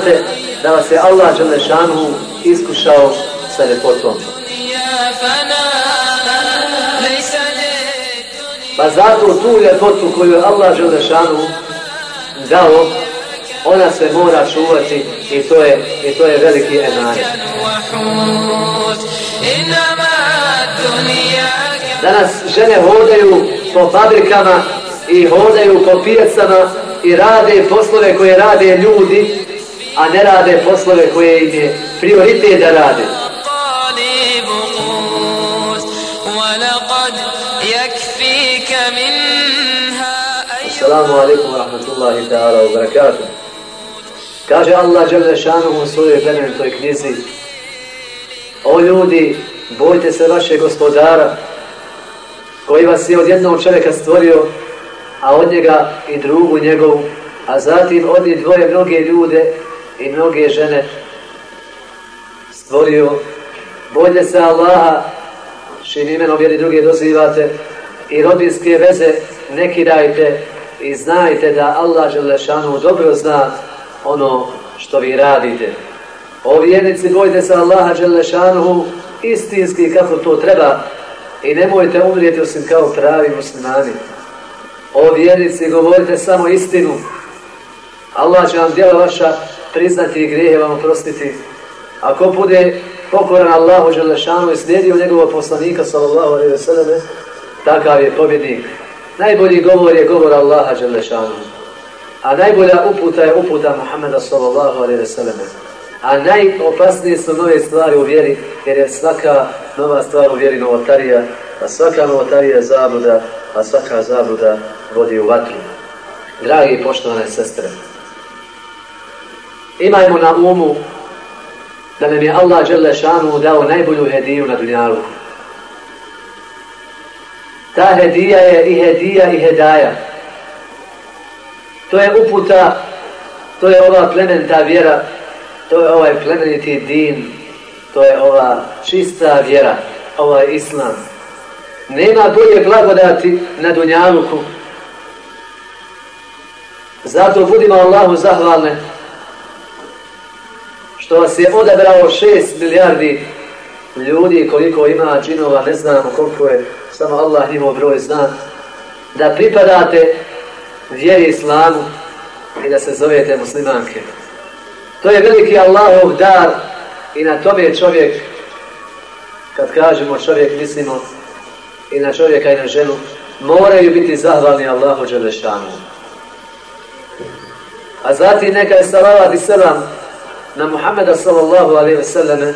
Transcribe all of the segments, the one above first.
znate da vas je Allah Đelešanu iskušao sa ljepotom. Pa zato tu ljepotu koju je Allah Đelešanu dao, ona se mora čuvati i to je, i to je veliki enaj. Danas žene hodaju po fabrikama i hodaju po pijacama i rade poslove koje rade ljudi, a ne rade poslove koje im je prioritet da rade. Assalamu alaikum wa rahmatullahi ta'ala wa barakatuh. Kaže Allah Đele Šanuhu u svojoj plemenitoj knjizi O ljudi, bojte se vaše gospodara koji vas je od jednog čovjeka stvorio a od njega i drugu njegovu, a zatim od njih dvoje mnoge ljude i mnoge žene stvorio. Bolje se Allaha, šim imenom jedni druge dozivate, i rodinske veze ne kidajte i znajte da Allah Želešanu dobro zna ono što vi radite. O vjernici, bojte se Allaha Želešanu istinski kako to treba i nemojte umrijeti osim kao pravi muslimani. O vjernici, govorite samo istinu. Allah će vam djela vaša priznati i grijehe vam oprostiti. Ako bude pokoran Allahu Želešanu i slijedio njegovog poslanika, sallallahu alaihi wa sallam, takav je pobjednik. Najbolji govor je govor Allaha Želešanu. A najbolja uputa je uputa Muhammeda, sallallahu alaihi wa sallam. A najopasnije su nove stvari u vjeri, jer je svaka nova stvar u vjeri novotarija, a svaka novotarija je zabluda, a svaka zabluda vodi u vatru. Dragi i poštovane sestre, imajmo na umu da nam je Allah Đelešanu dao najbolju hediju na dunjalu. Ta hedija je i hedija i hedaja. To je uputa, to je ova plementa vjera, to je ovaj plemeniti din, to je ova čista vjera, ovaj islam. Nema bolje blagodati na dunjaluku Zato budimo Allahu zahvalne što vas je odabrao šest milijardi ljudi koliko ima džinova, ne znamo koliko je, samo Allah njihov broj zna, da pripadate vjeri islamu i da se zovete muslimanke. To je veliki Allahov dar i na tome čovjek, kad kažemo čovjek, mislimo i na čovjeka i na ženu, moraju biti zahvalni Allahu Đelešanu. A zatim neka je salavat i selam na Muhammeda sallallahu alaihi ve selleme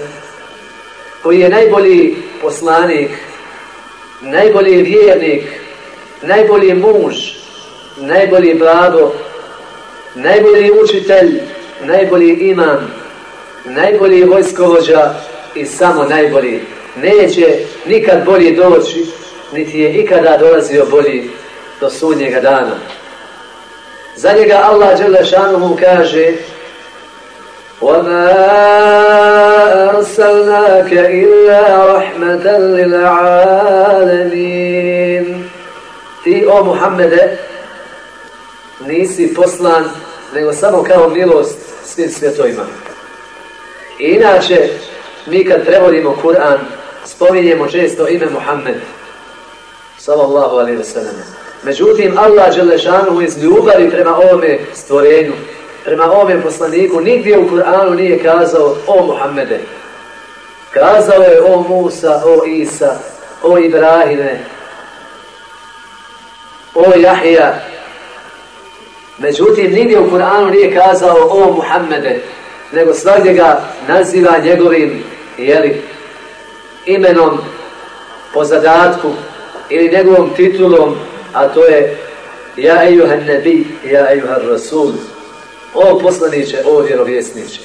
koji je najbolji poslanik, najbolji vjernik, najbolji muž, najbolji brado, najbolji učitelj, najbolji imam, najbolji vojskovođa i samo najbolji. Neće nikad bolji doći, niti je ikada dolazio bolji do sudnjega dana. Za njega Allah Đelešanuhu kaže: "Wa arsalnaka illa rahmatan lil alamin." Ti o Muhammede nisi poslan nego samo kao milost svim svjetovima. Inače, mi kad prevodimo Kur'an, spominjemo često ime Muhammed. Sallallahu alaihi wa sallam. Međutim, Allah Đelešanu iz ljubavi prema ovome stvorenju, prema ovome poslaniku, nigdje u Kur'anu nije kazao o Muhammede. Kazao je o Musa, o Isa, o Ibrahime, o Jahija. Međutim, nigdje u Kur'anu nije kazao o Muhammede, nego svakdje ga naziva njegovim jeli, imenom po zadatku ili njegovom titulom a to je Ja ejuhan nebi, ja ejuhan rasul. O poslaniće, o vjerovjesniće.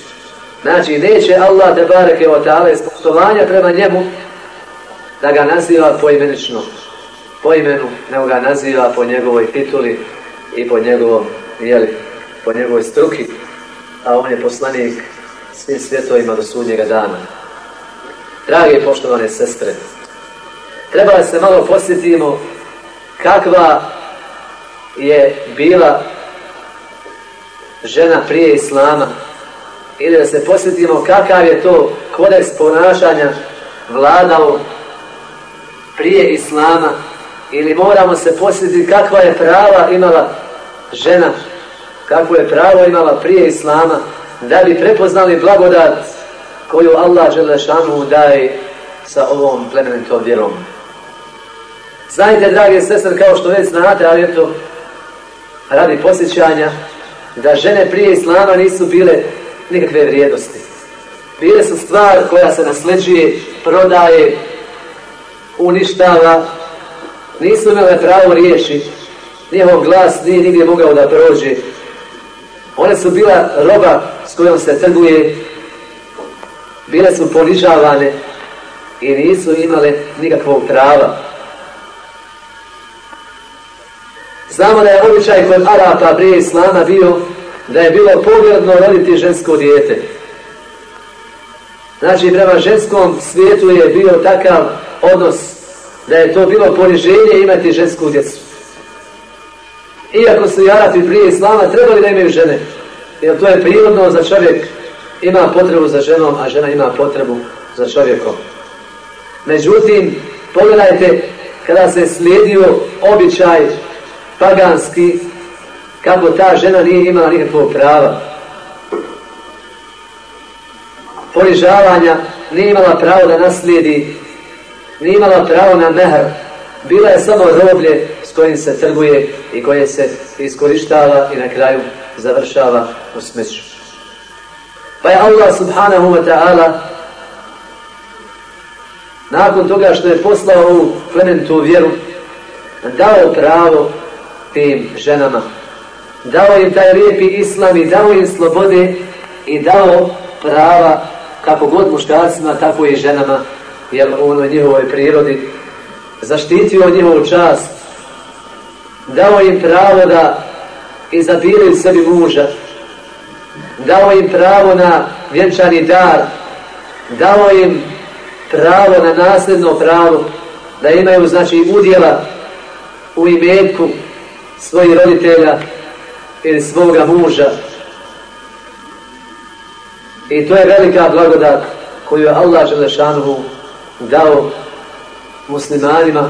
Znači, neće Allah te bareke o ta'ala iz poštovanja prema njemu da ga naziva poimenično, po imenu, nego ga naziva po njegovoj tituli i po njegovom, jeli, po njegovoj struki, a on je poslanik svim svjetovima do sudnjega dana. Drage poštovane sestre, treba da se malo posjetimo kakva je bila žena prije Islama ili da se posjetimo kakav je to kodeks ponašanja vladao prije Islama ili moramo se posjetiti kakva je prava imala žena kakvo je pravo imala prije Islama da bi prepoznali blagodat koju Allah Želešanu daje sa ovom plemenitom vjerom. Znajte, drage sestre, kao što već znate, ali eto, radi posjećanja, da žene prije Islama nisu bile nikakve vrijednosti. Bile su stvar koja se nasleđuje, prodaje, uništava, nisu imale pravo riješi, njihov glas nije nigdje mogao da prođe. One su bila roba s kojom se trguje, bile su ponižavane i nisu imale nikakvog prava. Znamo da je običaj kod Arapa prije Islama bio da je bilo pogledno roditi žensko dijete. Znači, prema ženskom svijetu je bio takav odnos da je to bilo poniženje imati žensku djecu. Iako su i Arapi prije Islama trebali da imaju žene, jer to je prirodno za čovjek ima potrebu za ženom, a žena ima potrebu za čovjekom. Međutim, pogledajte kada se slijedio običaj paganski, kako ta žena nije imala nikakvog prava. Ponižavanja, nije imala pravo da naslijedi, nije imala pravo na mehr, bila je samo roblje s kojim se trguje i koje se iskorištava i na kraju završava u smeću. Pa je Allah subhanahu wa ta'ala nakon toga što je poslao ovu plementu vjeru dao pravo tim ženama. Dao im taj lijepi islam i dao im slobode i dao prava kako god muškarcima, tako i ženama, jer ono onoj njihovoj prirodi. Zaštitio njihovu čast, dao im pravo da izabiraju sebi muža, dao im pravo na vjenčani dar, dao im pravo na nasljedno pravo, da imaju znači udjela u imetku svojih roditelja ili svoga muža. I to je velika blagodat koju je Allah Želešanuhu dao muslimanima,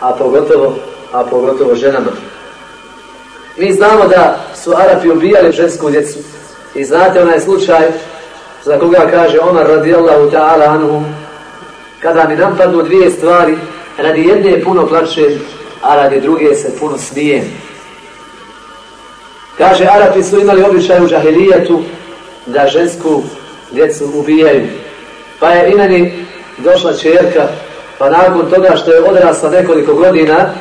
a pogotovo, a pogotovo ženama. Mi znamo da su Arapi ubijali žensku djecu. I znate onaj slučaj za koga kaže Omar radijallahu ta'ala anhu kada mi napadnu dvije stvari radi jedne puno plače a radi druge se puno smije. Kaže, Arapi su imali običaj u žahilijetu da žensku djecu ubijaju. Pa je imeni došla čerka, pa nakon toga što je odrasla nekoliko godina,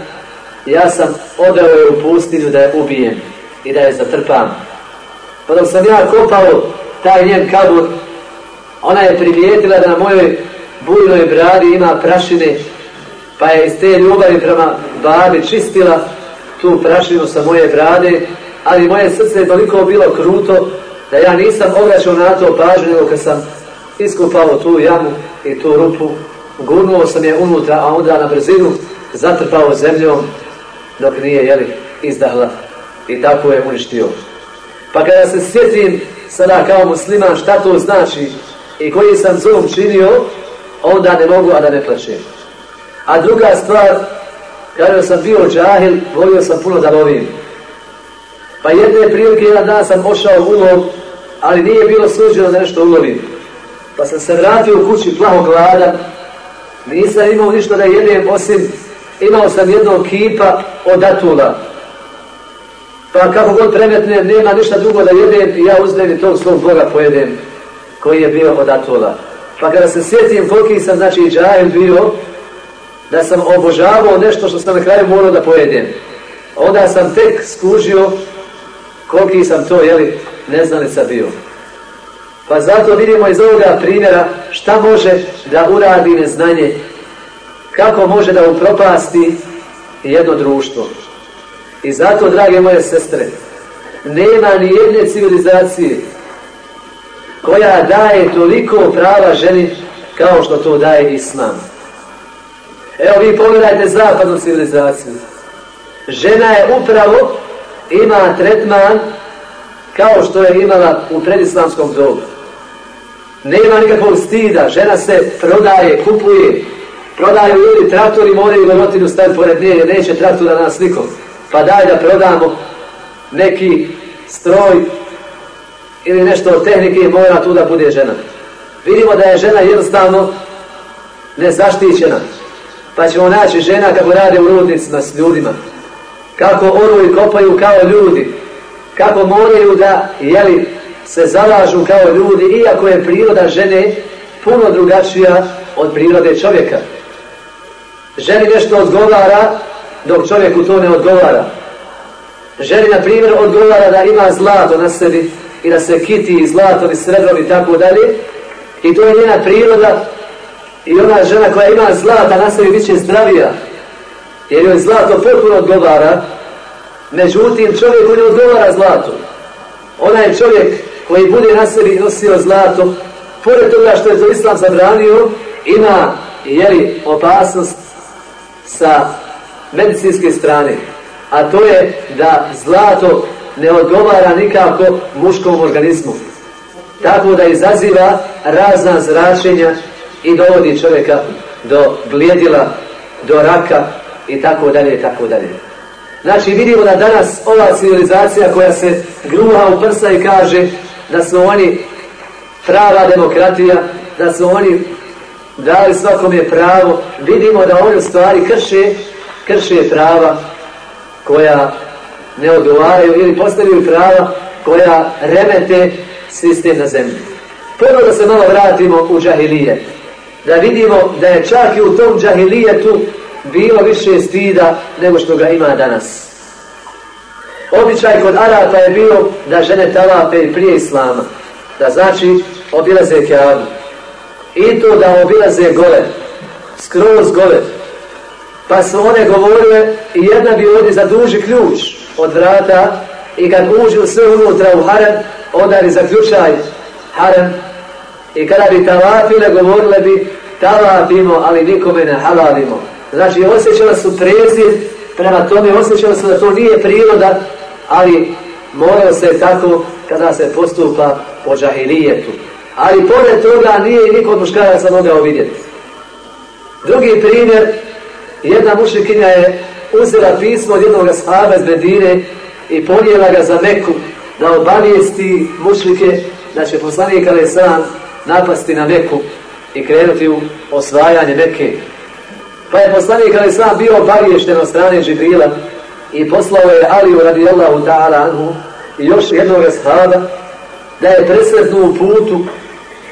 ja sam odeo je u pustinju da je ubijem i da je zatrpam. Pa dok sam ja kopao taj njen kabur, ona je primijetila da na mojoj bujnoj bradi ima prašine pa je iz te ljubavi prema babi čistila tu prašinu sa moje brade, ali moje srce je toliko bilo kruto da ja nisam obraćao na to pažnju, nego kad sam iskupao tu jamu i tu rupu, gurnuo sam je unutra, a onda na brzinu zatrpao zemljom dok nije jeli, izdahla i tako je uništio. Pa kada se sjetim sada kao musliman šta to znači i koji sam zlom činio, onda ne mogu, a da ne plaćem. A druga stvar, kada sam bio džahil, volio sam puno da lovim. Pa jedne prilike, jedan dan sam pošao u lov, ali nije bilo suđeno da nešto ulovim. Pa sam se vratio u kući plaho gladan, nisam imao ništa da jedem, osim imao sam jednog kipa od atula. Pa kako god premetne, nema ništa drugo da jedem i ja uzmem i tog svog Boga pojedem, koji je bio od atula. Pa kada se sjetim koliki sam, znači, džahil bio, da sam obožavao nešto što sam na kraju morao da pojedem. Onda sam tek skužio koliki sam to, jeli, neznalica bio. Pa zato vidimo iz ovoga primjera šta može da uradi neznanje, kako može da upropasti jedno društvo. I zato, drage moje sestre, nema ni jedne civilizacije koja daje toliko prava ženi kao što to daje Islam. Evo vi pogledajte zapadnu civilizaciju. Žena je upravo ima tretman kao što je imala u predislamskom dobu. Nema nikakvog stida, žena se prodaje, kupuje, prodaju ljudi traktori, moraju rotinu staviti pored nje, jer neće traktora nas nikom. Pa daj da prodamo neki stroj ili nešto od tehnike mora tu da bude žena. Vidimo da je žena jednostavno nezaštićena. Pa ćemo naći žena kako rade u rudnicima s ljudima. Kako oru i kopaju kao ljudi. Kako moraju da jeli, se zalažu kao ljudi, iako je priroda žene puno drugačija od prirode čovjeka. Ženi nešto odgovara, dok čovjeku to ne odgovara. Ženi, na primjer, odgovara da ima zlato na sebi i da se kiti zlato i srebro i tako dalje. I to je njena priroda i ona žena koja ima zlata na sebi bit će zdravija. Jer joj zlato potpuno odgovara. Međutim, čovjeku ne odgovara zlato. Ona je čovjek koji bude na sebi nosio zlato, pored toga što je to islam zabranio, ima jeli, opasnost sa medicinske strane. A to je da zlato ne odgovara nikako muškom organizmu. Tako da izaziva razna zračenja i dovodi čovjeka do bljedila, do raka i tako dalje i tako dalje. Znači vidimo da danas ova civilizacija koja se gruha u prsa i kaže da su oni prava demokratija, da su oni dali svakom je pravo, vidimo da oni u stvari krše, krše prava koja ne odgovaraju ili postavljaju prava koja remete sistem na zemlji. Prvo da se malo vratimo u džahilije, da vidimo da je čak i u tom džahilijetu bilo više stida nego što ga ima danas. Običaj kod Arata je bio da žene talape i prije Islama, da znači obilaze kjavu. I to da obilaze gole, skroz gole. Pa su one govorile i jedna bi ovdje zaduži ključ od vrata i kad uđu sve unutra u harem, onda bi zaključaj harem i kada bi talapile govorile bi talapimo, ali nikome ne halalimo. Znači osjećala su prezir prema tome, osjećala su da to nije priroda, ali morao se tako kada se postupa po džahilijetu. Ali pored toga nije niko od muškaraca mogao vidjeti. Drugi primjer, jedna mušikinja je uzela pismo od jednog sahaba iz Bedine i ponijela ga za Meku da obavijesti mušlike da će poslanik ali sam napasti na Meku i krenuti u osvajanje Meke. Pa je poslanik ali Islam bio obaviješten od strane Džibrila i poslao je Aliju radijallahu ta'ala anhu i još jednog sahaba da je presretnu u putu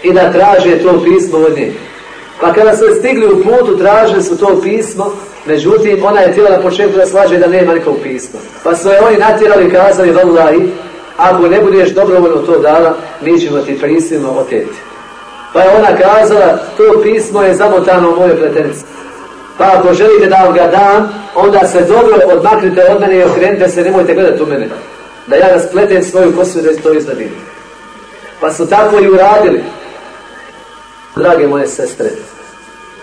i da traže to pismo od nje. Pa kada su stigli u putu, tražili su to pismo, međutim, ona je htjela na početku da slaže da nema nikog pisma. Pa su je oni natjerali i kazali, vallahi, ako ne budeš dobrovoljno to dala, mi ćemo ti prisilno oteti. Pa je ona kazala, to pismo je zamotano u moje pletenice. Pa ako želite da vam ga dam, onda se dobro odmaknite od mene i okrenite se, nemojte gledati u mene. Da ja raspletem svoju kosu da to izdadim. Pa su tako i uradili. Drage moje sestre,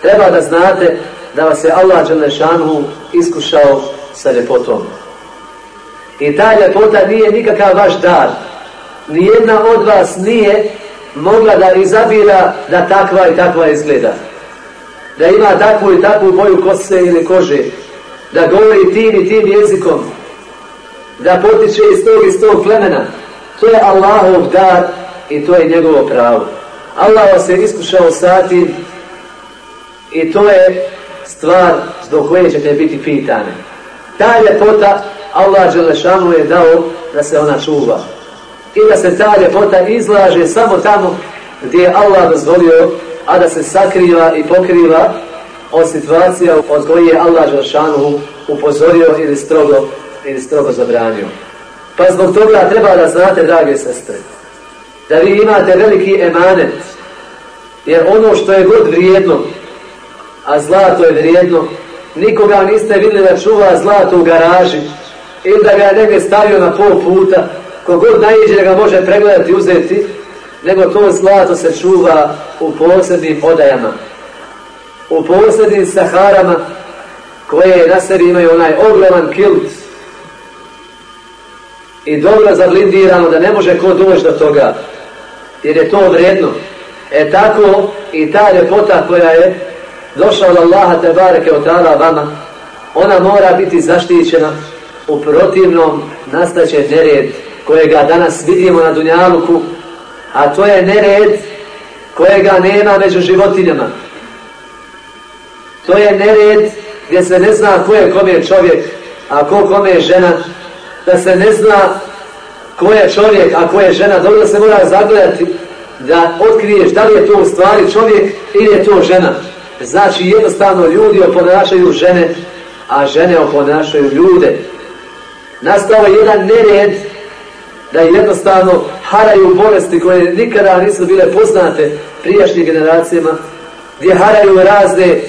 treba da znate da vas je Allah Đelešanu iskušao sa ljepotom. I ta ljepota nije nikakav vaš dar. Nijedna od vas nije mogla da izabira da takva i takva izgleda. Da ima takvu i takvu boju kose ili kože. Da govori tim i tim jezikom. Da potiče iz tog iz tog plemena. To je Allahov dar i to je njegovo pravo. Allah vas je iskušao sati i to je stvar zbog koje ćete biti pitane. Ta ljepota Allah Đelešanu je dao da se ona čuva. I da se ta ljepota izlaže samo tamo gdje je Allah dozvolio, a da se sakriva i pokriva od situacija od koje je Allah Đelešanu upozorio ili strogo, ili strogo zabranio. Pa zbog toga treba da znate, drage sestre, da vi imate veliki emanet, jer ono što je god vrijedno, a zlato je vrijedno, nikoga niste vidjeli da čuva zlato u garaži, ili da ga je negdje stavio na pol puta, kogod najiđe da ga može pregledati i uzeti, nego to zlato se čuva u posebnim odajama, u posebnim saharama, koje na sebi imaju onaj ogroman kilt, i dobro zablindirano da ne može ko doći do toga jer je to vredno e tako i ta ljepota koja je došla od Allaha te bareke od tada vama ona mora biti zaštićena u protivnom nastaće nered kojega danas vidimo na Dunjaluku a to je nered kojega nema među životinjama. To je nered gdje se ne zna ko je kome čovjek a ko kome je žena. Da se ne zna ko je čovjek a ko je žena. Dobro se mora zagledati da otkriješ da li je to u stvari čovjek ili je to žena. Znači jednostavno ljudi oponašaju žene a žene oponašaju ljude. Nastao je jedan nered da jednostavno haraju bolesti koje nikada nisu bile poznate prijašnjim generacijama gdje haraju razne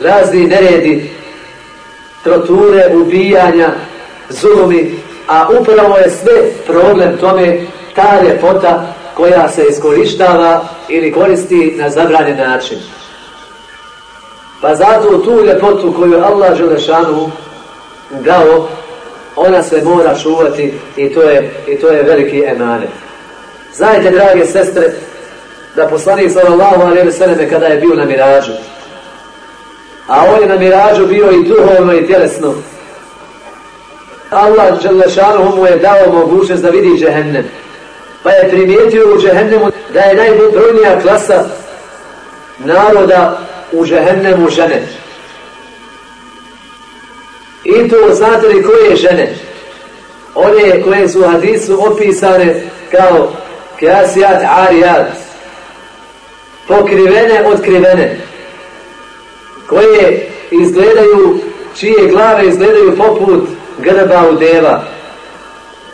razni neredi troture, ubijanja zulumi a upravo je sve problem tome ta ljepota koja se iskorištava ili koristi na zabranjen način pa zato tu ljepotu koju Allah Želešanu dao ona se mora čuvati i to je, i to je veliki emanet. Znajte, drage sestre, da poslanik sallallahu alaihi sallam kada je bio na miražu, a on je na miražu bio i duhovno i tjelesno, Allah Đalešanu mu je dao mogućnost da vidi džehennem. Pa je primijetio u džehennemu da je najbrojnija klasa naroda u džehennemu žene. I to znate li koje žene? One koje su u hadisu opisane kao kasijat arijat. Pokrivene, otkrivene. Koje izgledaju, čije glave izgledaju poput grba u deva.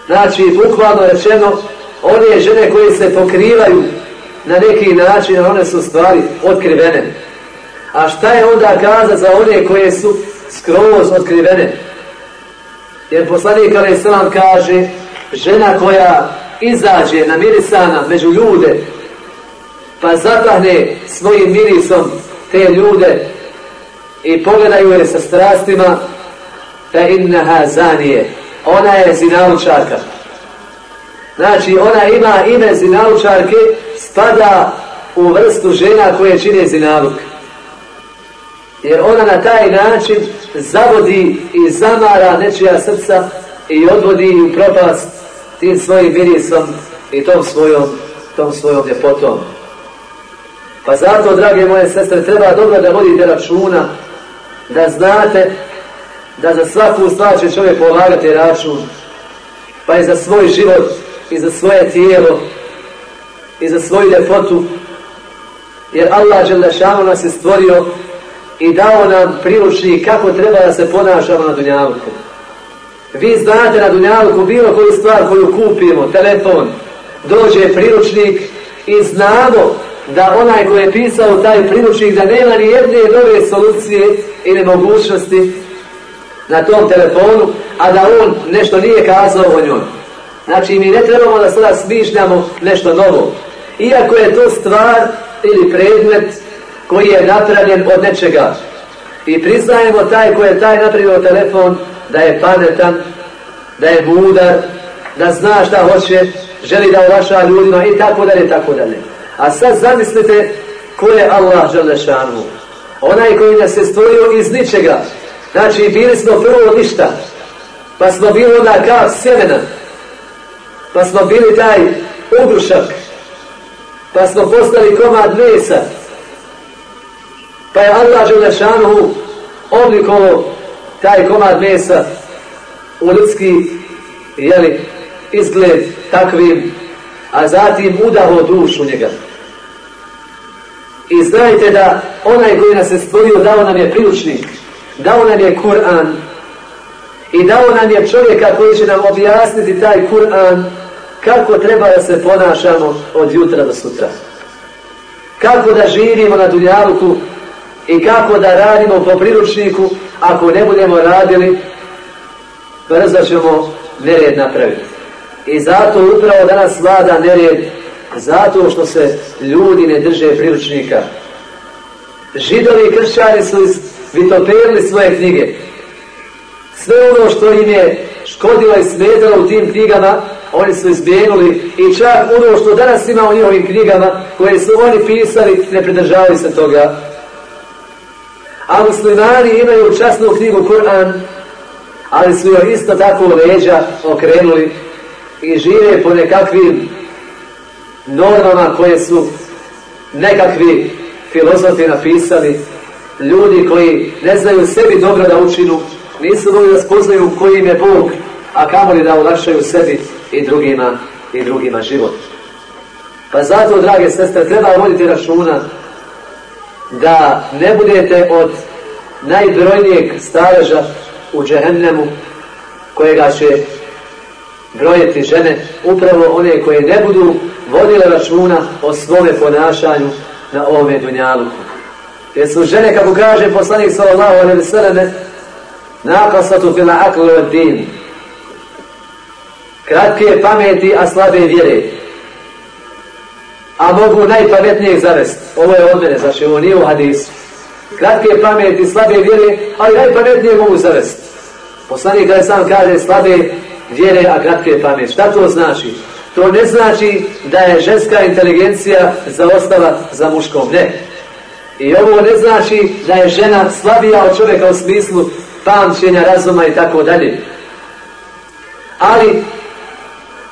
Znači, bukvalno rečeno, one žene koje se pokrivaju na neki način, one su stvari otkrivene. A šta je onda kaza za one koje su skroz otkrivene. Jer poslanik Ali Islam kaže, žena koja izađe na mirisana među ljude, pa zadahne svojim mirisom te ljude i pogledaju je sa strastima, fe innaha zanije. Ona je zinaučarka. Znači, ona ima ime zinaučarke, spada u vrstu žena koje čine zinaluk. Jer ona na taj način zavodi i zamara nečija srca i odvodi u propast tim svojim mirisom i tom svojom, tom svojom ljepotom. Pa zato, drage moje sestre, treba dobro da vodite računa, da znate da za svaku stvar će čovjek polagati račun, pa i za svoj život, i za svoje tijelo, i za svoju ljepotu, jer Allah Đelešanu nas je stvorio i dao nam priručnik kako treba da se ponašamo na Dunjavku. Vi znate na Dunjaluku bilo koju stvar koju kupimo, telefon, dođe priručnik i znamo da onaj koji je pisao taj priručnik da nema ni jedne nove solucije ili mogućnosti na tom telefonu, a da on nešto nije kazao o njoj. Znači mi ne trebamo da sada smišljamo nešto novo. Iako je to stvar ili predmet koji je napravljen od nečega. I priznajemo taj koji je taj napravio telefon da je pametan, da je mudar, da zna šta hoće, želi da ulaša ljudima i tako dalje, tako dalje. A sad zamislite ko je Allah Želešanu. Onaj koji nas je stvorio iz ničega. Znači, bili smo prvo ništa. Pa smo bili onda kao sjemena. Pa smo bili taj ugrušak. Pa smo postali komad mesa. Pa je Allah Želešanu oblikovo taj komad mesa u ljudski jeli, izgled takvim, a zatim udao dušu njega. I znajte da onaj koji nas je stvorio dao nam je priučnik, dao nam je Kur'an i dao nam je čovjeka koji će nam objasniti taj Kur'an kako treba da se ponašamo od jutra do sutra. Kako da živimo na dunjaluku i kako da radimo po priručniku ako ne budemo radili brzo ćemo nered napraviti. I zato upravo danas vlada nered zato što se ljudi ne drže priručnika. Židovi i kršćani su vitopirili svoje knjige. Sve ono što im je škodila i smetalo u tim knjigama, oni su izbijenuli i čak ono što danas ima u njihovim knjigama koje su oni pisali, ne pridržavaju se toga. A muslimani imaju časnu knjigu Kur'an, ali su joj isto tako leđa okrenuli i žive po nekakvim normama koje su nekakvi filozofi napisali, ljudi koji ne znaju sebi dobro da učinu, nisu mogli da spoznaju kojim je Bog, a kamoli da ulakšaju sebi i drugima i drugima život. Pa zato, drage sestre, treba voditi računa da ne budete od najbrojnijeg stareža u džehennemu kojega će brojeti žene, upravo one koje ne budu vodile računa o svome ponašanju na ovome dunjaluku. Jer su žene, kako kaže poslanik sallallahu alaihi wa sallam, nakasatu fila aklu od din. Kratke pameti, a slabe vjere. A mogu najpametnijeg zavest. Ovo je od mene, znači ovo nije u hadisu. Kratke pameti, slabe vjere, ali najpametnije mogu zavest. Poslanik kada sam kaže slabe vjere, a kratke pameti. Šta to znači? To ne znači da je ženska inteligencija zaostala za muškom. Ne. I ovo ne znači da je žena slabija od čovjeka u smislu pamćenja, razuma i tako dalje. Ali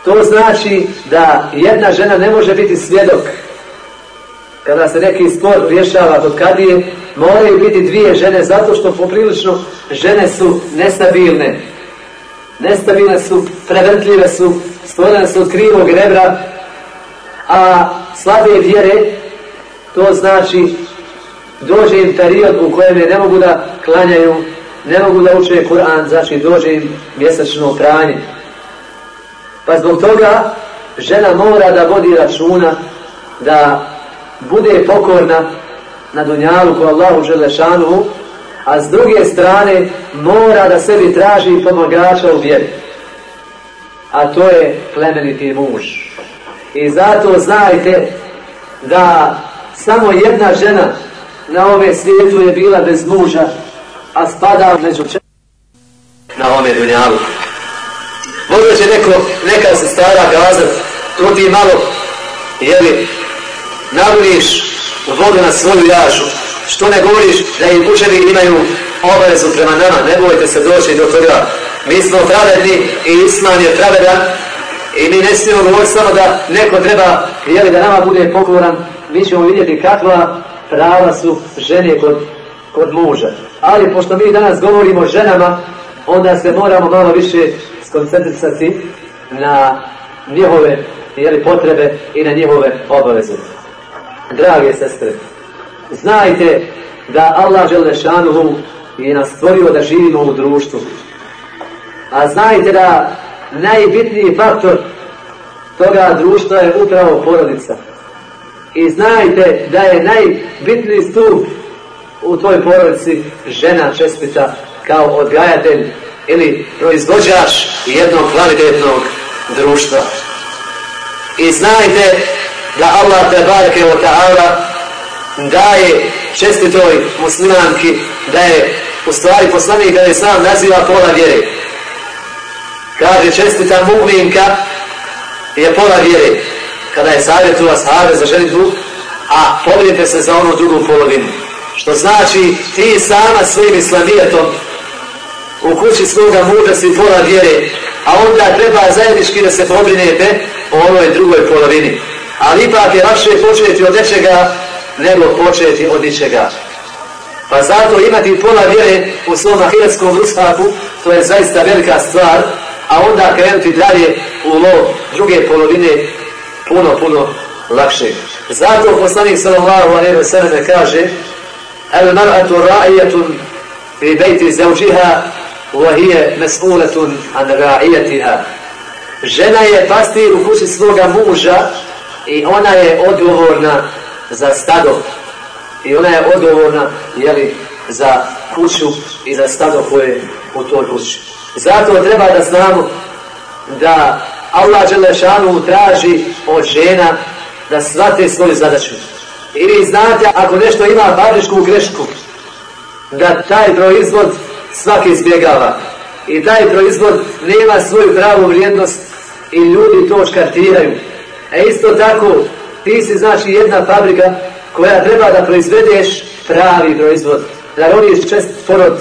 to znači da jedna žena ne može biti svjedok kada se neki spor rješava kod kadije, moraju biti dvije žene zato što poprilično žene su nestabilne. Nestabilne su, prevrtljive su, stvorene su od krivog rebra, a slabe vjere, to znači dođe im period u kojem ne mogu da klanjaju, ne mogu da uče Kur'an, znači dođe im mjesečno pranje. Pa zbog toga žena mora da vodi računa da bude pokorna na dunjalu ko Allahu Želešanu, a s druge strane mora da sebi traži pomagača u vjeri. A to je plemeniti muž. I zato znajte da samo jedna žena na ove svijetu je bila bez muža, a spada među četiri na ome dunjalu. Možda će neko, neka se stara gazat, to ti malo, jeli, naguniš vodu na svoju jažu, što ne govoriš da i učeni imaju obavezu prema nama, ne bojte se doći do toga. Mi smo pravedni i Isman je pravedan i mi ne smijemo govoriti samo da neko treba, jeli, da nama bude pokoran, mi ćemo vidjeti kakva prava su žene kod, kod muža. Ali pošto mi danas govorimo o ženama, onda se moramo malo više skoncentrisati na njihove jeli, potrebe i na njihove obaveze. Drage sestre, znajte da Allah Želešanuhu je nas stvorio da živimo u društvu. A znajte da najbitniji faktor toga društva je upravo porodica. I znajte da je najbitniji stup u toj porodici žena čestita kao odgajatelj ili proizvođač jednog kvalitetnog društva. I znajte da Allah te barke o ta'ala daje čestitoj muslimanki da je u stvari poslanik da je sam naziva pola vjere. Kaže čestita mu'minka je pola vjere kada je savjetu ashave za ženitvu, a pobjedite se za onu drugu polovinu. Što znači ti sama svojim islamijetom u kući svoga muža si pola vjere, a onda treba zajednički da se pobrinete o onoj drugoj polovini. Ali ipak je lakše početi od nečega nego početi od ničega. Pa zato imati pola vjere u svom ahiretskom ruskaku, to je zaista velika stvar, a onda krenuti dalje u lov druge polovine puno, puno lakše. Zato poslanik sallallahu alaihi wa sallam kaže El mar'atu ra'ijatun fi bejti zauđiha وهي مسؤولة عن an ra'ijatiha. Žena je pastir u kući svoga muža i ona je odgovorna za stado. I ona je odgovorna jeli, za kuću i za stado koje u toj kući. Zato treba da znamo da Allah Đelešanu traži od žena da svate svoju zadaću. I vi znate, ako nešto ima fabričku grešku, da taj proizvod svaki izbjegava. i taj proizvod nema svoju pravu vrijednost i ljudi to škartiraju. A isto tako, ti si znači jedna fabrika koja treba da proizvedeš pravi proizvod, da rodiš čest porod,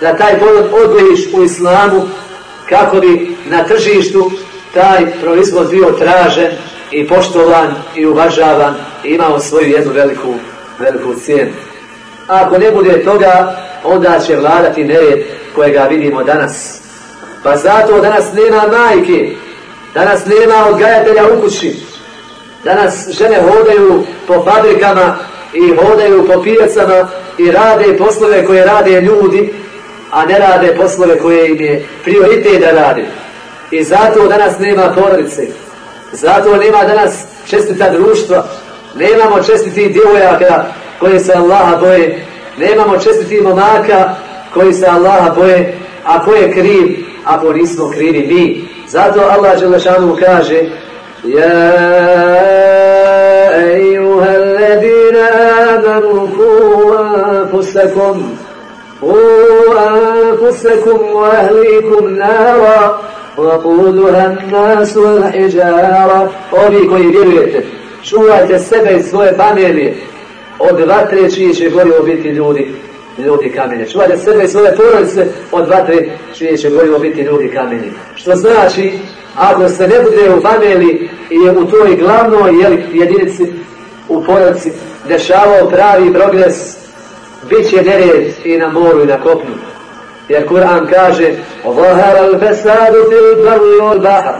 da taj porod odgojiš u islamu kako bi na tržištu taj proizvod bio tražen i poštovan i uvažavan i imao svoju jednu veliku, veliku cijenu. A ako ne bude toga, onda će vladati nered kojega vidimo danas. Pa zato danas nema majke, danas nema odgajatelja u kući, danas žene hodaju po fabrikama i hodaju po pijacama i rade poslove koje rade ljudi, a ne rade poslove koje im je prioritet da rade. I zato danas nema porodice, zato nema danas čestita društva, nemamo čestiti djevojaka koje se Allaha boje, nemamo čestiti momaka koji se Allaha boje, a ko je kriv, ako nismo krivi mi. Zato Allah Đelešanu kaže Ja ejuha alladina amanu ku anfusakum ku anfusakum wa ahlikum nara وقودها الناس والحجارة ovi koji vjerujete čuvajte sebe i svoje familije od vatre čije će gorivo biti ljudi ljudi kamenje. Čuvajte sebe i svoje porodice od vatre čije će gorivo biti ljudi kamenje. Što znači, ako se ne bude u familiji i u toj glavnoj jeli, jedinici u porodici dešavao pravi progres, bit će nered i na moru i na kopnu. Jer Kur'an kaže Zahar al-fasadu fil barri wal bahr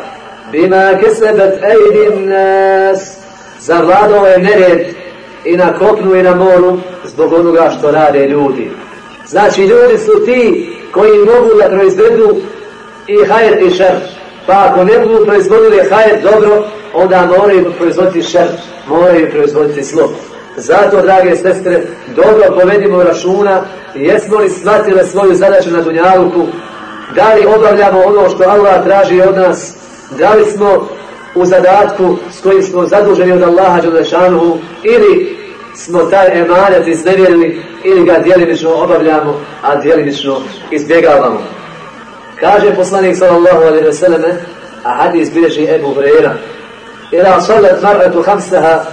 bima kasabat aydin nas Zavladao je nered i na kopnu i na moru zbog onoga što rade ljudi. Znači ljudi su ti koji mogu da proizvedu i hajer i šer. Pa ako ne budu proizvodili hajer dobro, onda moraju proizvoditi šer, moraju proizvoditi zlo. Zato, drage sestre, dobro povedimo računa, jesmo li shvatile svoju zadaću na Dunjaluku, da li obavljamo ono što Allah traži od nas, da li smo u zadatku s kojim smo zaduženi od Allaha Đelešanu ili smo taj emanet iznevjerili ili ga djelimično obavljamo, a djelimično izbjegavamo. Kaže poslanik sallallahu alaihi ve selleme, a hadis bilježi Ebu Hreira, Ila salat mar'atu hamsaha,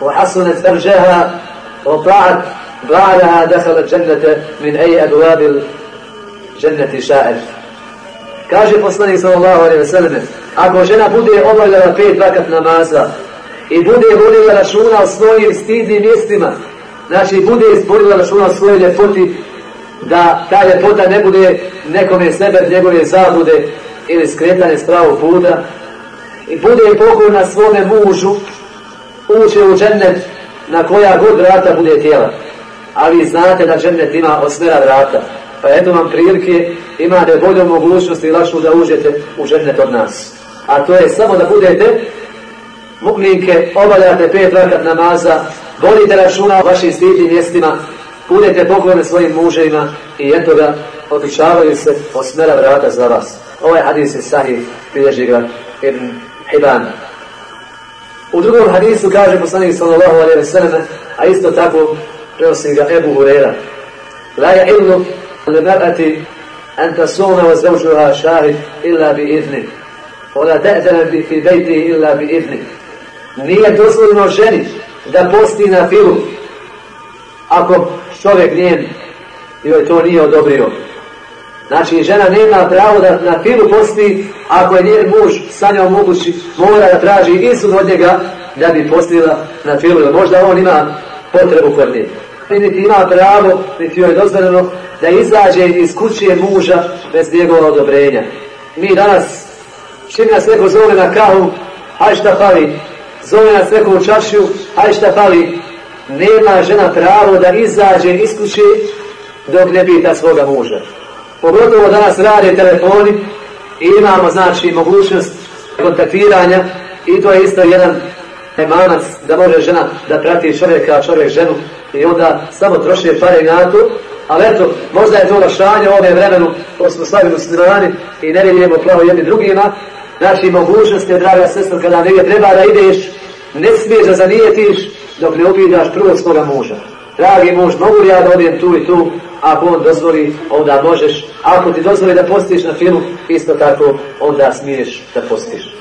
wa hasunet arjaha, wa ta'at ba'daha dakhala džennete min ej adwabil dženneti ša'er. Kaže poslanik sallallahu alaihi ve selleme, ako žena bude obavljala pet vakat namaza, i bude vodila računa o svojim stidnim mjestima, znači bude izborila računa o svojoj ljepoti, da ta ljepota ne bude nekome sebe njegove zabude ili skretane s pravog puta, i bude pokorna svome mužu, uče u džennet na koja god vrata bude tijela. A vi znate da džennet ima osmera vrata, pa jedno vam prilike imate bolju mogućnost i lakšu da uđete u džennet od nas. A to je samo da budete mukminke, obavljate pet vakat namaza, volite računa o vašim stidnim mjestima, budete poklone svojim muževima i eto ga, otičavaju se osmera vrata za vas. Ovaj hadis je sahih, bilježi ga Ibn Hiban. U drugom hadisu kaže poslanik sallallahu alaihi wa sallam, a isto tako prenosi ga Ebu Hurera. La je ilnu li mar'ati an tasuma wa zavžuha šahid illa bi idni. Ona te'tana bi fi bejti illa bi idni nije dozvoljeno ženi da posti na filu ako čovjek njen joj to nije odobrio. Znači, žena nema pravo da na filu posti ako je njen muž sa njom mogući, mora da traži izsud od njega da bi postila na filu. Možda on ima potrebu kod nje. Niti ima pravo, niti joj je dozvoljeno da izađe iz kuće muža bez njegova odobrenja. Mi danas, čim nas neko zove na kahu, aj šta fali, zove nas neko u čašiju, aj šta pali, nema žena pravo da izađe iz kuće dok ne pita svoga muža. Pogotovo danas rade telefoni i imamo znači mogućnost kontaktiranja i to je isto jedan emanac da može žena da prati čovjeka, čovjek ženu i onda samo troši pare na to, ali eto, možda je to lašanje u ovome vremenu, to smo slavili muslimani i ne vidimo plavo jedni drugima, Znači, mogućnost je, draga sestra, kada negdje treba da ideš, ne smiješ da zanijetiš dok ne obidaš prvo svoga muža. Dragi muž, mogu li ja da odijem tu i tu? ako on dozvoli, onda možeš. Ako ti dozvoli da postiš na filmu, isto tako, onda smiješ da postiš.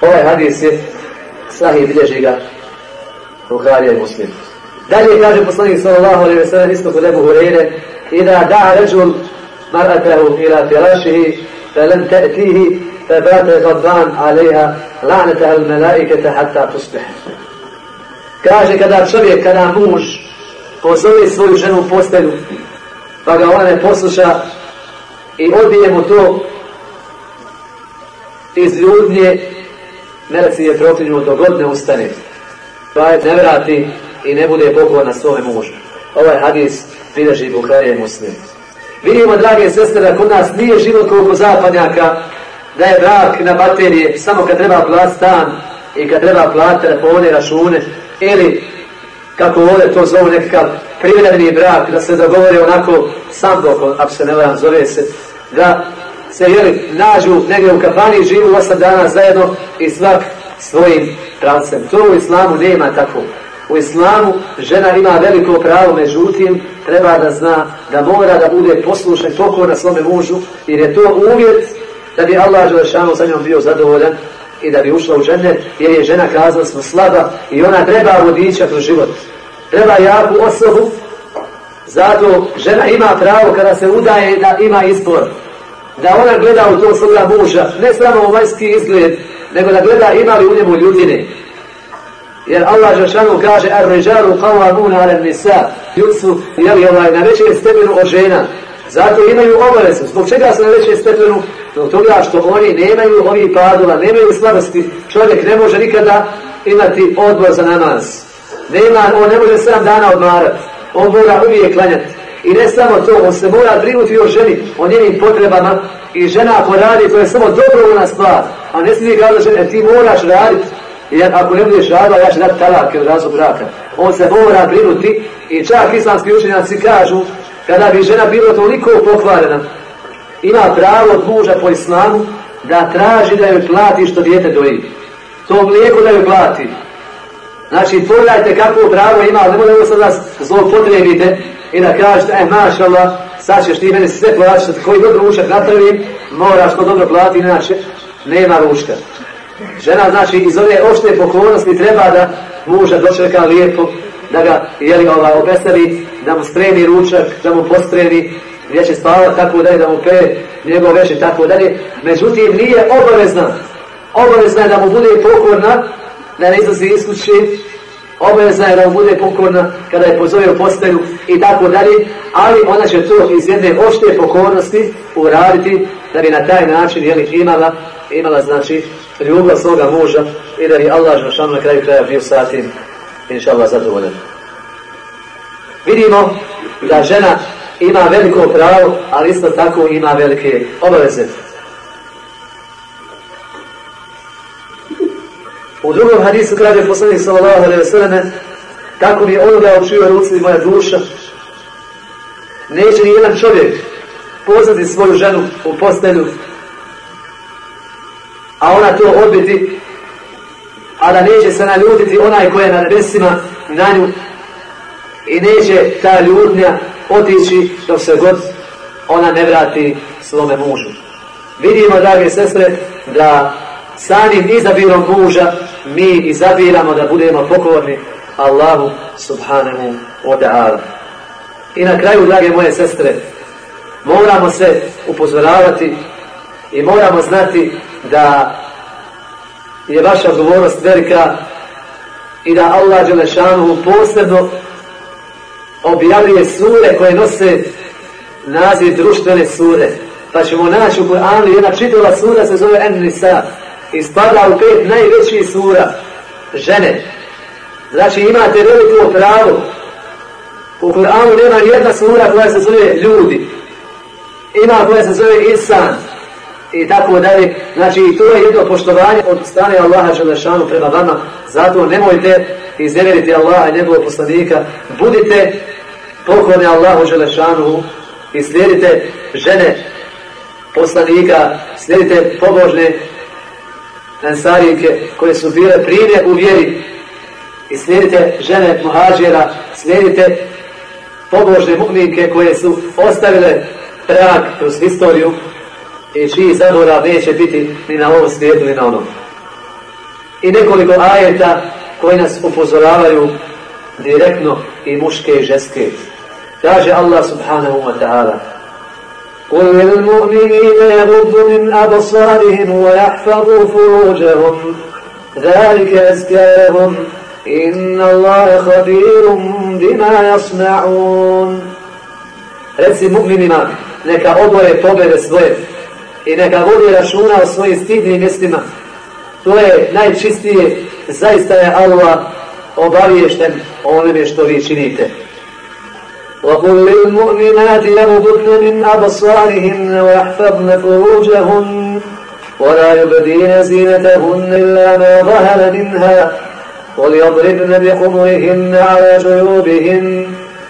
Ovaj hadis je sahih bilježi ga Buharija i Muslim. Dalje kaže poslanik sallallahu alejhi ve sellem isto kod Abu i "Ida da ređul mar'atahu ila firashihi فلم تأتيه فبات غضبان عليها لعنتها الملائكة حتى تصبح tusbih." Kaže kada čovjek, kada muž pozove svoju ženu u postelju, pa ga ona ne posluša i odbije mu to iz ljudnje, meleci je proklinju dok god ne ustane. Pa je ne vrati i ne bude pokova na svome mužu. Ovaj hadis bilježi Bukharije i Muslim. Vidimo, drage sestre, da kod nas nije život koliko zapadnjaka, da je brak na baterije samo kad treba plat stan i kad treba plat telefone, račune, ili kako ovdje to zovu nekakav privredni brak, da se dogovore onako sam dok, ako se ne varam, zove se, da se jeli, nađu negdje u kafani, živu 8 dana zajedno i svak svojim pravcem. To u islamu nema tako. U islamu žena ima veliko pravo, međutim, treba da zna da mora da bude poslušan toko na svome mužu, jer je to uvjet da bi Allah Želešanu sa njom bio zadovoljan i da bi ušla u žene, jer je žena kazala smo slaba i ona treba vodića kroz život. Treba jaku osobu, zato žena ima pravo kada se udaje da ima izbor. Da ona gleda u to svoga muža, ne samo u vanjski izgled, nego da gleda ima li u njemu ljudine. Jer Allah Žešanu kaže ar ređaru qawamuna ala nisa jutsu jeli ovaj na većem stepenu od žena. Zato imaju obavezu. Zbog čega su na većem stepenu? Zbog toga što oni nemaju ovih padova, nemaju slabosti. Čovjek ne može nikada imati odbor za namaz. Nema, on ne može 7 dana odmarati. On mora uvijek klanjati. I ne samo to, on se mora brinuti o ženi, o njenim potrebama. I žena ako radi, to je samo dobrovoljna stvar. A ne smije kada žene, ti moraš raditi. Jer ako ne budeš radila, ja ću dati talak ili razlog braka. On se mora brinuti i čak islamski učenjaci kažu kada bi žena bila toliko pokvarena, ima pravo od muža po islamu da traži da joj plati što dijete doji. To mlijeko da joj plati. Znači, pogledajte kako pravo ima, ali ne možemo sad nas zlopotrebite i da kažete, e, maša Allah, sad ćeš ti meni sve plaćati, koji god ručak napravim, moraš to dobro platiti, inače, nema ručka. Žena, znači, iz ove opšte pokornosti treba da muža dočeka lijepo, da ga, jeli, ovaj, obeseli, da mu spremi ručak, da mu postremi, gdje će spavati, tako dalje, da mu pere njegov veši, tako dalje. Međutim, nije obavezna. Obavezna je da mu bude pokorna, da ne izlazi iz kuće, obavezna je da mu bude pokorna kada je pozove u postelju i tako dalje, ali ona će to iz jedne ošte pokornosti uraditi da bi na taj način jeli, imala, imala znači ljubav svoga muža i da bi Allah žašanu na kraju kraja bio sa tim inša Allah zadovoljan. Vidimo da žena ima veliko pravo, ali isto tako ima velike obaveze. U drugom hadisu kaže poslanik sallallahu alejhi ve selleme tako mi onoga u čijoj ruci moja duša neće ni jedan čovjek poznati svoju ženu u postelju a ona to odbiti a da neće se naljutiti onaj koji je na nebesima na nju i neće ta ljudnja otići dok se god ona ne vrati svome mužu. Vidimo, drage sestre, da samim izabirom muža mi izabiramo da budemo pokorni Allahu subhanahu wa ta'ala. I na kraju, drage moje sestre, moramo se upozoravati i moramo znati da je vaša odgovornost velika i da Allah Đelešanu posebno objavljuje sure koje nose naziv društvene sure. Pa ćemo naći u Kur'anu jedna čitava sura se zove En-Nisa i spada u pet najvećih sura žene. Znači imate veliko pravo. U Kur'anu nema jedna sura koja se zove ljudi. Ima koja se zove insan i tako dalje. Znači, to je jedno poštovanje od strane Allaha Želešanu prema vama. Zato nemojte izvjeriti Allaha i njegovog poslanika. Budite pokorni Allahu Želešanu i slijedite žene poslanika, slijedite pobožne ensarijke koje su bile prije u vjeri i slijedite žene muhađira, slijedite pobožne mu'minke koje su ostavile trag kroz historiju i čiji zaborav neće biti ni na ovom svijetu ni na onom. I nekoliko ajeta koji nas upozoravaju direktno i muške i ženske. Kaže Allah subhanahu wa ta'ala قل للمؤمنين يغضوا من أبصارهم ويحفظوا فروجهم ذلك أزكى لهم إن الله خبير بما يصنعون Reci mu'minima, neka oboje pobede svoje i neka vodi računa o svojim stidnim mjestima. To je najčistije, zaista je Allah obaviješten o onome što vi činite. وقل للمؤمنات يغضبن من أبصارهن ويحفظن فروجهن ولا يبدين زينتهن إلا ما ظهر منها وليضربن بخمرهن على جيوبهن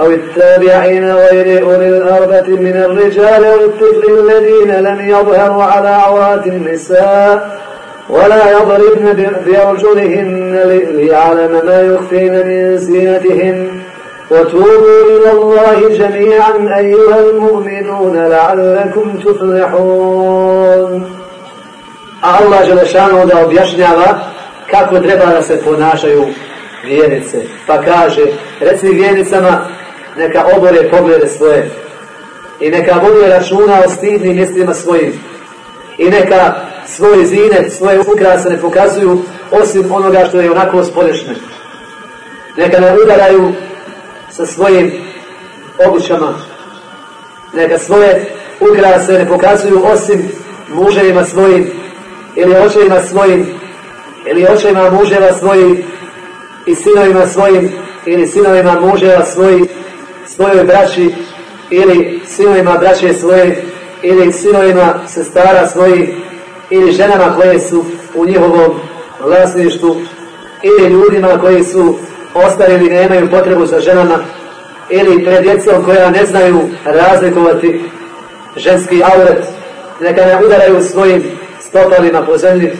أو التابعين غير أولي الأربة من الرجال والطفل الذين لم يظهروا على عورات النساء ولا يضربن بأرجلهن ليعلم ما يخفين من زينتهن وتوبوا إلى الله جميعا أيها المؤمنون لعلكم تفلحون Allah Želešanu da objašnjava kako treba da se ponašaju vjernice. Pa kaže, reci vjernicama, neka obore poglede svoje i neka vode računa o stidnim mjestima svojim i neka svoje zine, svoje ukrase ne pokazuju osim onoga što je onako spolješne. Neka ne udaraju sa svojim obućama. Neka svoje ukrase ne pokazuju osim muževima svojim ili očevima svojim ili očevima muževa svojim i sinovima svojim ili sinovima muževa svojim svojoj braći ili sinovima braće svoje ili sinovima sestara svojih ili ženama koje su u njihovom vlasništvu ili ljudima koji su ostavili nemaju potrebu za ženama ili pred djecom koja ne znaju razlikovati ženski auret neka ne udaraju svojim stopalima po zemlji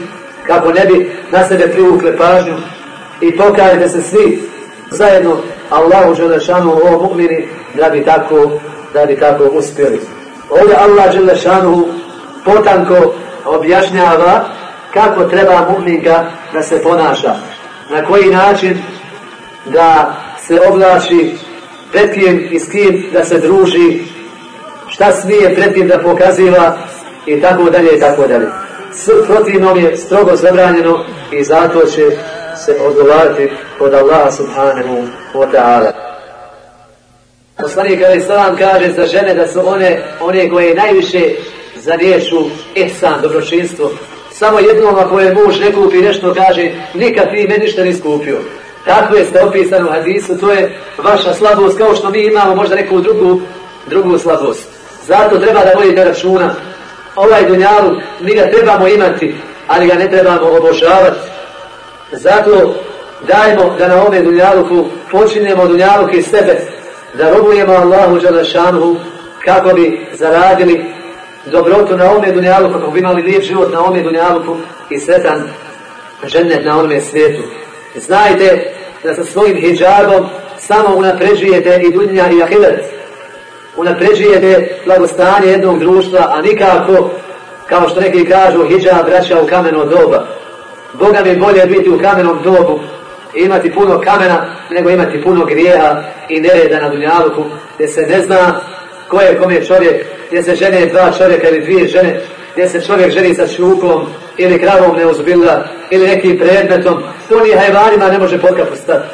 kako ne bi na sebe privukle pažnju i pokajte se svi zajedno Allahu Đelešanu o mu'mini da bi tako da bi tako uspjeli ovdje Allah Đelešanu potanko objašnjava kako treba mu'minka da se ponaša na koji način da se oblači pred kim i s kim da se druži, šta smije pred kim da pokaziva i tako dalje i tako dalje. Protivnom je strogo zabranjeno i zato će se odgovarati kod Allaha subhanahu wa ta'ala. Poslanik Ali Salam kaže za žene da su one, one koje najviše zaniješu ihsan, dobročinstvo. Samo jednom ako je muž ne kupi nešto, kaže nikad ti me ništa nisi kupio. Tako je ste opisano u hadisu, to je vaša slabost, kao što mi imamo možda neku drugu, drugu slabost. Zato treba da vodite računa. Ovaj dunjalu, mi ga trebamo imati, ali ga ne trebamo obožavati. Zato dajmo da na ome dunjaluku počinjemo dunjaluke sebe, da robujemo Allahu Đalešanhu kako bi zaradili dobrotu na ome dunjaluku, kako bi imali lijep život na ome dunjaluku i sretan žennet na ome svijetu. Znajte da sa svojim hijabom samo unapređujete i dunja i ahiret. Unapređujete blagostanje jednog društva, a nikako, kao što neki kažu, hijab vraća u kameno doba. Boga mi bolje biti u kamenom dobu i imati puno kamena, nego imati puno grijeha i nereda na dunjaluku, gdje se ne zna ko je kom je čovjek, gdje se žene dva čovjeka ili dvije žene, gdje se čovjek ženi sa čukom ili kravom neuzbila ili nekim predmetom, to ni hajvanima ne može potkapu stati.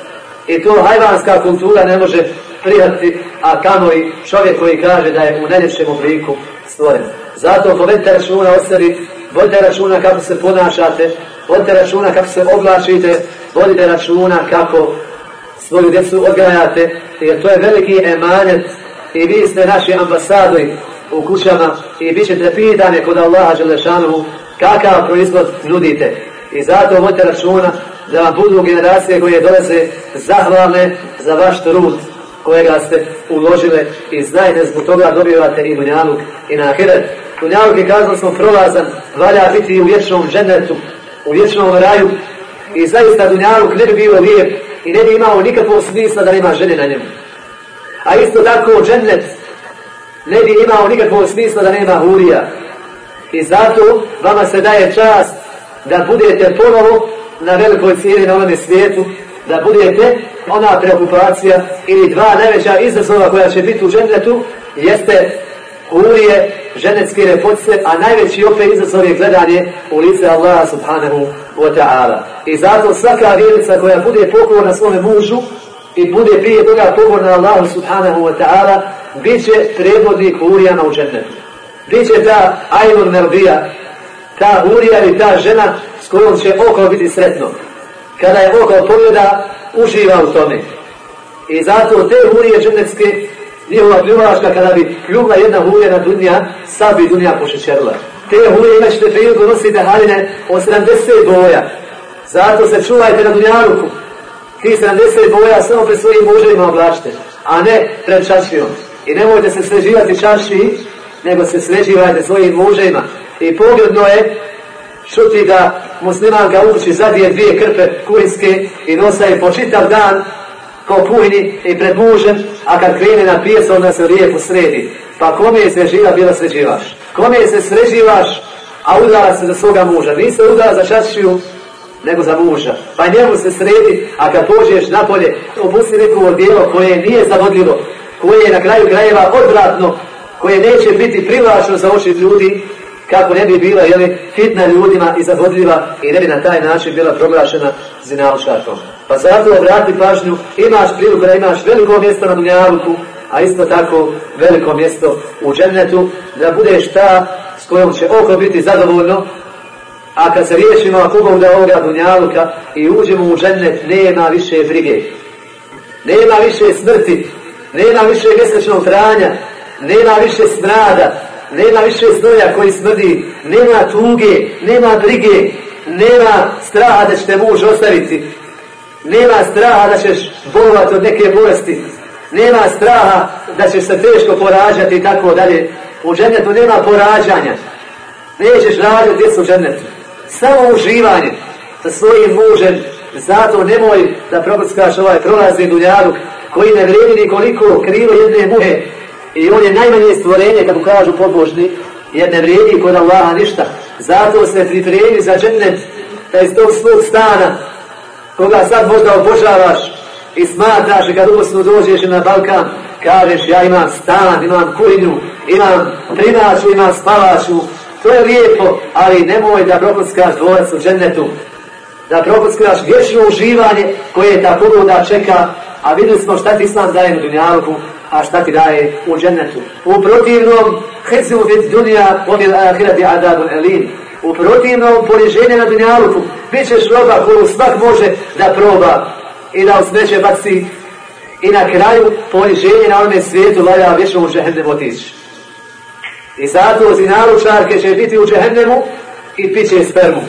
I to hajvanska kultura ne može prijati, a kamo i čovjek koji kaže da je u najljepšem obliku stvoren. Zato povedite računa o sebi, vodite računa kako se ponašate, vodite računa kako se oblačite, vodite računa kako svoju djecu odgajate, jer to je veliki emanet i vi ste naši ambasadori u kućama i bit ćete pitane kod Allaha Želešanu kakav proizvod nudite. I zato vodite računa da vam budu generacije koje dolaze zahvalne za vaš trud kojega ste uložile i znajte zbog toga dobivate i dunjaluk i na ahiret. Dunjaluk je kazali smo prolazan, valja biti u vječnom ženetu, u vječnom raju i zaista dunjaluk ne bi bio lijep i ne bi imao nikakvog smisla da nema žene na njemu. A isto tako džennet ne bi imao nikakvog smisla da nema hurija. I zato vama se daje čast da budete ponovo na velikoj cijeli na ovome svijetu, da budete ona preokupacija ili dva najveća izazova koja će biti u džennetu, jeste hurije, ženecke repocice, a najveći opet izazov je gledanje u lice Allaha subhanahu wa ta'ala. I zato svaka vjerica koja bude pokorna svome mužu i bude prije toga pokorna Allahu subhanahu wa ta'ala, bit će predvodnik hurijama u džennetu. Biće ta ajnur merbija, ta hurija i ta žena s kojom će oko biti sretno. Kada je oko pogleda, uživa u tome. I zato te hurije džennetske, njihova pljuvačka, kada bi pljuvla jedna hurija na dunja, sad bi dunja pošećerila. Te hulje imat ćete priliku nositi haline od 70 boja. Zato se čuvajte na dunjaluku. Ti 70 boja samo pred svojim muževima oblačite, a ne pred čašijom. I nemojte se sređivati čašiji, nego se sređivajte svojim muževima. I pogledno je čuti da muslimanka uči zadije dvije krpe kurinske i nosa je po čitav dan ko puhni i pred mužem, a kad krene na pijes, onda se lijepo sredi. Pa kome je sređiva, bila sređivaš? Kome je se sređivaš, a udala se za svoga muža? Nisi udala za čašiju, nego za muža. Pa njemu se sredi, a kad pođeš napolje, opusti neko odijelo koje nije zavodljivo, koje je na kraju krajeva odvratno, koje neće biti privlačno za oči ljudi, kako ne bi bila jeli, fitna ljudima i zavodljiva i ne bi na taj način bila proglašena zinaučatom. Pa zato obrati pažnju, imaš priliku da imaš veliko mjesto na dunjavuku, a isto tako veliko mjesto u džennetu, da budeš ta s kojom će oko biti zadovoljno, a kad se riješimo ako da ovoga dunjavuka i uđemo u džennet, nema više brige. Nema više smrti, nema više mjesečnog tranja, nema više smrada, nema više znoja koji smrdi, nema tuge, nema brige, nema straha da ćete muž ostaviti, nema straha da ćeš bolovati od neke bolesti, nema straha da ćeš se teško porađati i tako dalje. U džennetu nema porađanja. Nećeš rađati djecu u džennetu. Samo uživanje sa svojim mužem. Zato nemoj da proputskaš ovaj prolazni dunjaruk koji ne vredi nikoliko krilo jedne muhe I on je najmanje stvorenje, kako kažu pobožni, jer ne vrijedi kod Allaha ništa. Zato se pripremi za džennet, da iz tog svog stana, koga sad možda obožavaš i smatraš i kad ubosno dođeš na Balkan, kažeš ja imam stan, imam kuhinju, imam prinaču, imam spavaču, to je lijepo, ali nemoj da proputskaš dvorac u džennetu, da proputskaš vječno uživanje koje ta pogoda čeka, a vidjeli smo šta ti islam daje na dunjalku, a šta ti daje u džennetu. U protivnom, hizu vid dunja, omil ahirati adabun elin. U protivnom, poniženje na dunjaluku, bit ćeš roba koju svak može da proba i da usmeće baci. I na kraju, poniženje na onome svijetu valja vječno u džehennem otići. I zato zinaručarke će biti u džehennemu i piće spermu.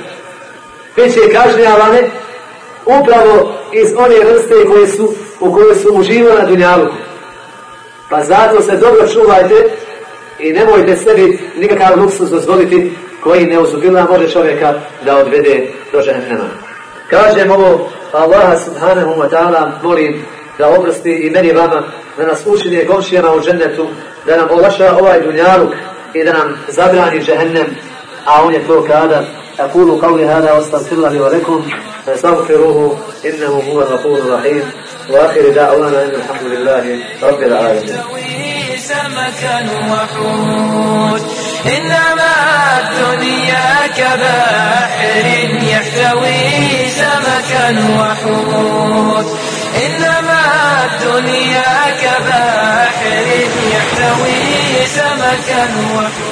Piće kažnjavane upravo iz one vrste koje su, u kojoj su uživali na dunjaluku. Pa zato se dobro čuvajte i nemojte sebi nikakav luksus dozvoliti koji ne uzubila može čovjeka da odvede do ženhena. Kažem ovo, Allah subhanahu wa ta'ala molim da oprosti i meni vama, da nas učini komšijama u džennetu, da nam olaša ovaj dunjaluk i da nam zabrani žehennem, a on je to kada أقول قولي هذا واستغفر الله لي ولكم فاستغفروه إنه هو الغفور الرحيم وآخر دعوانا إن الحمد لله رب العالمين سمكا وحوت إنما الدنيا كبحر يحتوي سمكا وحوت إنما الدنيا كبحر يحتوي سمكا وحوت